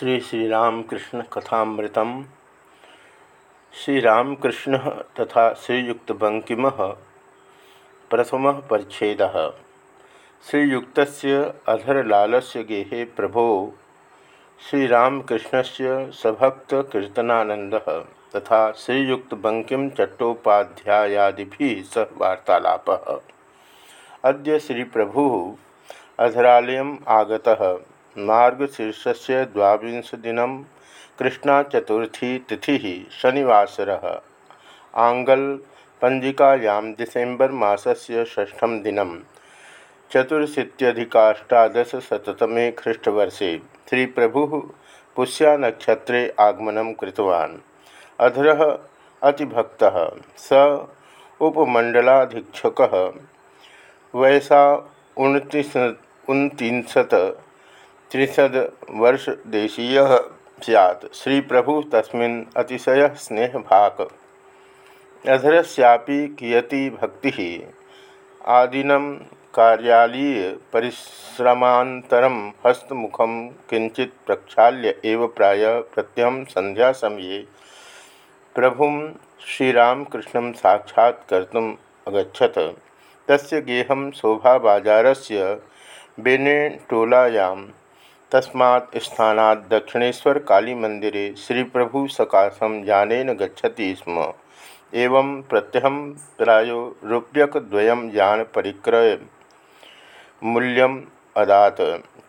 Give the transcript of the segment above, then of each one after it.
श्री श्रीरामकृष्ण श्रीरामकृष्ण तथा श्रीयुक्त बंकिम प्रथम परछेद श्रीयुक्त अधरलाल से गेहे प्रभो श्रीरामकृष्ण से सभक्तकीर्तनानंद तथा श्रीयुक्त बंकिम चट्टोपाध्यायादि सह वार्तालाप। अद्य श्री प्रभु अधरालय आगता। मार्गशीर्ष से द्वांशदिन कृष्णा चतुर्थी तिथि शनिवासर। आंगल पंजिकायां डिसेम्बर मासस्य षष्ठम दिन। चतुर्शीत्यधिकाष्टादशतमे ख्रीष्टवर्षे श्री प्रभु पुष्या नक्षत्रे आगमन कृतवान्। अधर अतिभक्त स उपमंडलाधीक्षक वैसा उनतीस उनतीसत त्रिशद वर्ष देशीय सैत् श्री प्रभु तस्मिन् अतिशय स्नेहभाक। अधरस्यापि कियती भक्ति। आदिनं कार्यालय परिश्रमान्तरं हस्तमुखं किंचित प्रक्षाल्य एव प्राय प्रत्यम संध्या समये प्रभुं श्रीरामकृष्णं साक्षात्कर्तुम् अगछत तस्य गेहं शोभाबाजारस्य बेनेटोलायां तस्मात् स्थानात् दक्षिणेश्वर काली मंदिरे श्री प्रभु सकाशम यानेन गच्छति स्म। एवं प्रत्यहम प्रायो रूप्यकद्वयं यान परिक्रय मूल्यम अदात।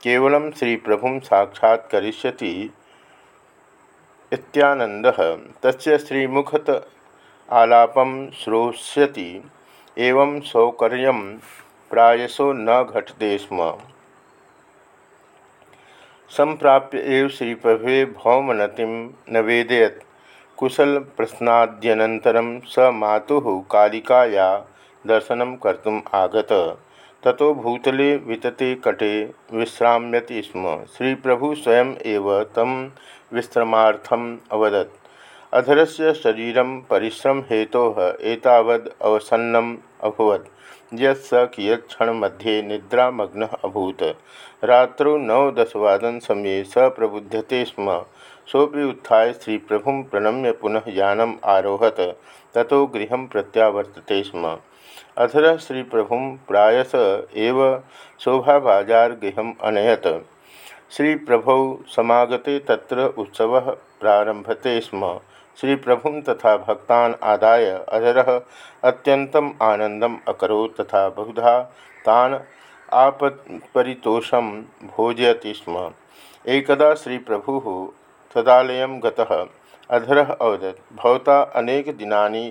केवलं श्री प्रभु साक्षात् करिष्यति इत्यानंदः तस्य श्रीमुखत आलापं श्रोष्यति। एवं सौकर्यं प्रायसो न घटते स्म। संप्राप्य एव श्री प्रभु भौमनति नवेदयत। कुशल प्रश्नाद्यनन्तरं स मातुः कालिकाया दर्शन कर्तुम् आगत। ततो भूतले वितते कटे विश्राम्यति स्म। श्री प्रभु स्वयं एव तं विश्रमार्थम अवदत्। अधरस्य शरीरं परिश्रम हेतोः एतावद् अवसन्नम् अभवत्। यत् स कियत्क्षणमध्ये निद्रामग्न अभूत। रात्रौ नवदशवादन समय स प्रबुध्यते स्म। सोपि उत्थाय श्री प्रभु प्रणम्य पुनः यानम आरोहत। ततो गृह प्रत्यावर्तते स्म। अधर श्री प्रभु प्रायस एव शोभाबाजार गृह अनयत। श्री प्रभौ समागते तत्र उत्सव प्रारभते स्म। श्री प्रभु तथा भक्तान आदाय अधर अत्यंतम आनंदम अकरो तथा बहुधा तान आपरितोषम भोजयति स्म। एकदा श्री प्रभु तदालय गधर अवदत्, भवता अनेक दिनानि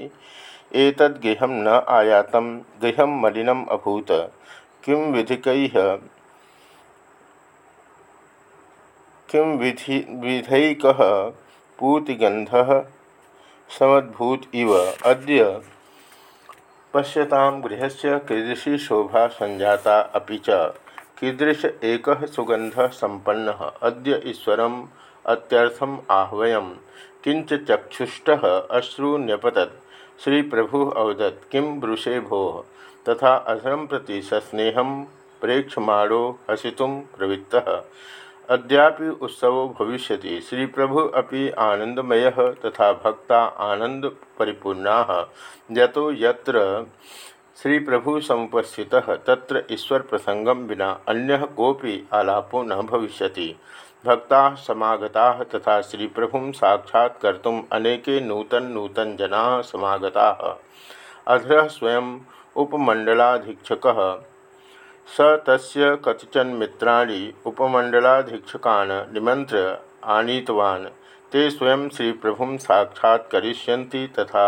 एतद्गृह न आयात, गृह मलिनम अभूत। किं विधिक, किं विधि विधैक पूतिगंध समद्भूत इव अद्य पश्यता गृह से कीदृशी शोभा संजाता अभी च। कीदृश एक सुगंध संपन्न अद्य ईश्वर अत्यर्थम आहवयम। किंच चक्षुष्ट अश्रु न्यपतत। श्री प्रभु अवदत्, किं ब्रुषे भो? तथा अधरम प्रति सस्नेह प्रेक्षमाणो हसितुं प्रवृत्तः। अद्यापि उत्सव भविष्य श्री प्रभु अभी आनंदमय तथा भक्ता आनंद परिपूर्णा यतो यत्र श्री प्रभु समुपस्थित, तत्र ईश्वर प्रसंगम विना अन्य कोपी आलापो न भविष्य भक्ता, समागता तथा श्री प्रभु साक्षात्कर्त अनेके नूतन नूतन जना समागता। अधर स्वयं उपमंडलाधीक्षक स तस्य कतिचन मित्राणि उपमंडलाधीक्षकान् निमंत्र आनीतवान्। ते स्वयं श्री प्रभु साक्षात्करिष्यन्ति तथा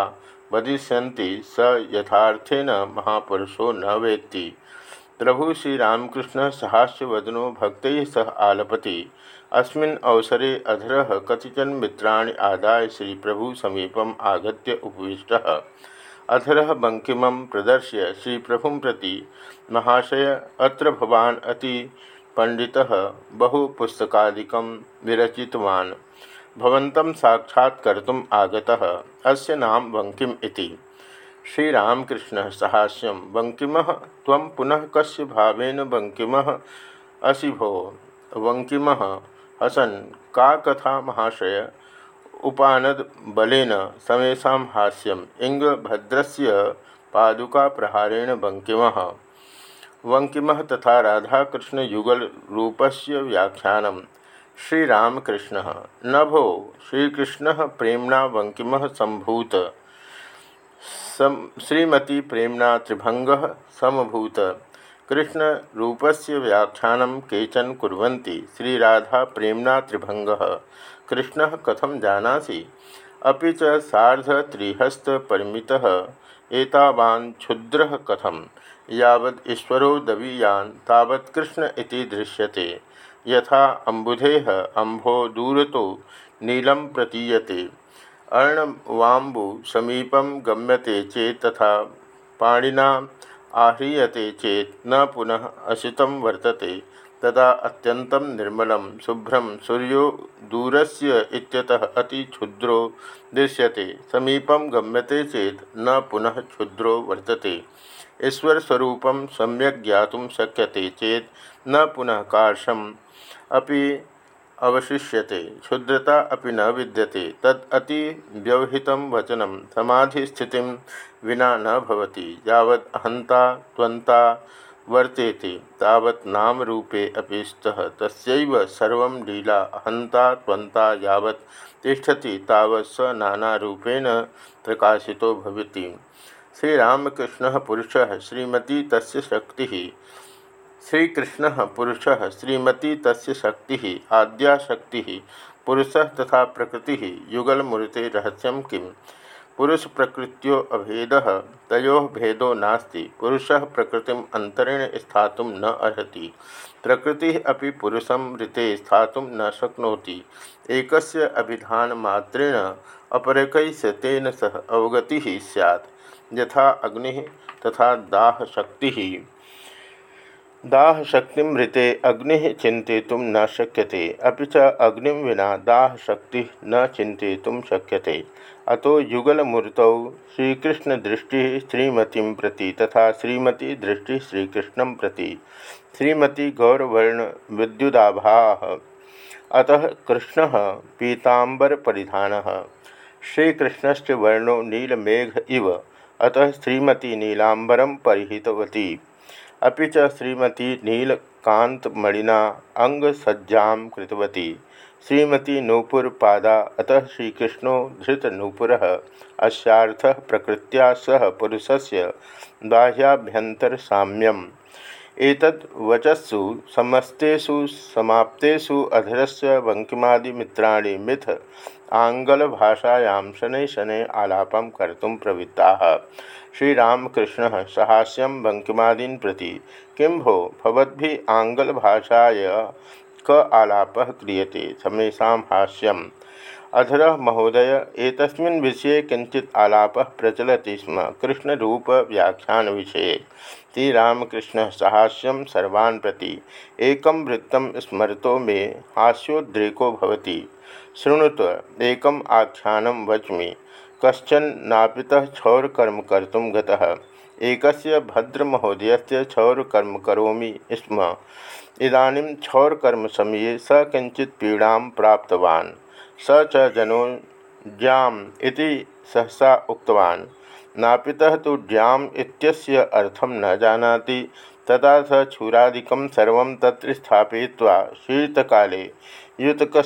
वदिष्यन्ति स यथार्थेन महापुरुषो न वेत्ति। प्रभु श्रीरामकृष्ण सहास्यवदनो भक्त सह आलपति। अस्मिन् अवसरे अधर कतिचन मित्राणि आदाय श्री प्रभु समीपम आगत्य उपविष्टः। अधर बंकिम प्रदर्श्य श्री प्रभु प्रति महाशय, अत्र भवान अति पंडित बहु पुस्तकादिकं विरचितवान्। भवन्तं साक्षात्कर्तुम् आगतः, अस्य नाम बंकिम इति। श्रीरामकृष्ण सहास्यं बंकिमः त्वं पुनः कस्य भावेन बंकिमः असि भो? बंकिमः हसन, का कथा महाशय? उपानद बलेन समेशा हास्यम। इंगभद्रस्य पादुका प्रहारेण बंकिम वंकिम तथा राधाकृष्ण युगल रूपस्य व्याख्यानम। श्रीरामकृष्ण। न भो श्रीकृष्ण प्रेमणा वंकिम संभूत श्रीमती प्रेमणा त्रिभंग समभूत। कृष्ण रूपस्य व्याख्यानं केचन कुर्वन्ति। श्रीराधा प्रेमणा त्रिभंग कृष्ण कथम जानासि? अभी च सार्धत्रिहस्तपरिमितः। एतावान् क्षुद्रः कथम? यावद ईश्वरो दवीयान, तावत् कृष्ण इति दृश्यते। यथा अम्बुधेह अम्भो दूरतो नीलम प्रतीयते। अर्णवाम्बु समीपम गम्यते चेत तथा पाणिना आह्रियते चेत न पुनः असितं वर्तते। तदा अत्यंतं निर्मलं, शुभ्रं सूर्यो दूरस्य इत्यतः क्षुद्रो दृश्यते। समीपं गम्यते चेत न पुनः क्षुद्रो वर्तते। ईश्वर स्वरूप सम्यक ज्ञात शक्यते चेत न पुनः कार्शम अपि अवशिष्यते, क्षुद्रता अपि न विद्यते, तद अति व्यवहित वचन, समाधिस्थिति विना न भवति, यावत् अहंता त्वंता वर्तेते, तावत् नाम रूपे अपि स्तः, तस्यैव सर्वं लीला अहंता त्वंता यावत् तिष्ठति, तावत् स नानारूपेण प्रकाशितो भवति। श्रीरामकृष्ण पुरुष, श्रीमती तस्य शक्ति। श्रीकृष्ण पुरुष श्रीमती तस् शक्ति आद्या शक्ति पुरुष तथा प्रकृति, युगलमूर्ते रहस्यम किम? पुरुष प्रकृत्यो अभेद, तयो भेदो नास्ति, पुरुष प्रकृति अंतरेण स्था न अर्हति, प्रकृति अभी पुरुषम ऋते स्था न शक्नोति एक अभिधान मात्रेण अपरक तेन सह अवगति सैत् यथा अग्नि तथा दाह शक्ति दाह शक्ति मृते अग्नि चिंतित न शक्यते। अभी च अग्नि विना दाह शक्ति न चिंतित शक्यते। अतो युगलमूर्त श्रीकृष्ण दृष्टि श्रीमती प्रति तथा श्रीमती दृष्टि श्रीकृष्ण प्रति। श्रीमती गौरवर्ण विद्युदाभा। अतः कृष्ण पीतांबर परिधान श्रीकृष्ण वर्णो नीलमेघ इव। अतः श्रीमती नीलांबरम परिहितवती। अभी च श्रीमती नीलकांतमणिना अंगसज्जा कृतवती। श्रीमती नूपुरपादा अतः श्रीकृष्णो धृतनूपुर अस्थ प्रकृत्या सह पुरुषस्य बाह्याभ्यंतरसाम्यम। एतद् वचस्सु, समस्तेषु, समाप्तेषु, अधरस्य वंकिमादिमित्राणि मिथ आङ्ग्लभाषायां शनै शनै आलापं कर्तुं प्रवृत्ताः। श्रीरामकृष्णः सहास्यं वङ्किमादीन् प्रति, किं भो भवद्भिः आङ्ग्लभाषाय क आलापः क्रियते, समेषां हाष्यम अधर महोदय, एतस्मिन् विषये किंचित आलाप प्रचलति स्म। कृष्णरूप व्याख्यान विषये श्रीरामकृष्ण सहास्यम सर्वान् प्रति। एकं वृत्तं स्मरतो मे, हास्योद्रेको भवति। शृणुत, एकम आख्यान वच्मि। कशन नापितः क्षौरकर्म कर्तुं गतः। एकस्य भद्रमहोदयस्य क्षौरकर्म करोमि स्म। इदानीं क्षौरकर्मसमये स किञ्चित् पीडां प्राप्तवान्। स च जनो ज्याम् सहसा उक्तवान्। नापितः तु ज्याम् इत्यस्य अर्थं न जानाति। तदा स क्षूरादिकं सर्वं तत्र स्थापयित्वा शीतकाले युतक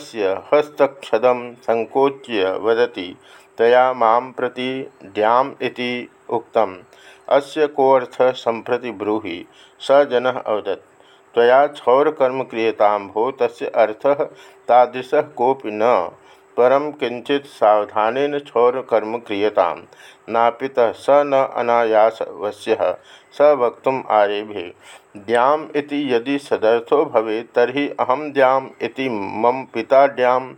हस्तक्षदम संकोच्य वदति, तया माँ प्रति ड्याम इति उक्तम। अस्य कोऽर्थ संप्रति ब्रूहि, स जन अवदत्। त्वया क्षौरकर्म क्रियतां भो तस्य अर्थः तादृशः कोऽपि न। परम किंचित सावधान क्षौरकर्म क्रियता नापितः स न अनायासवश्य। स वक्त आरेभे। द्याम इति यदि सदर्थो भवे तरी अहम द्याम इति मम पिता ड्याम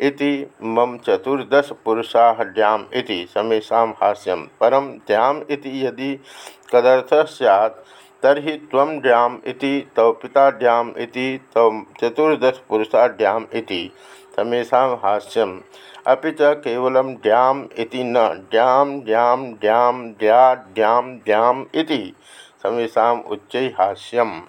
इति मम चतुर्दश पुरुषा ड्याम इति समेशा हास्यम। परम द्याम इति यदि कदर्थ सैत् तरी तम ड्याम इति, तव पिता ड्याम इति, तव चतुर्दश पुरुषा ड्याम इति। समेशा हास्यम। अभी च कवल ड्याम न, ड्याम ड्याम ड्याम, ड्या, ड्याम ड्याम इति। समेशा उच्च हास्यम।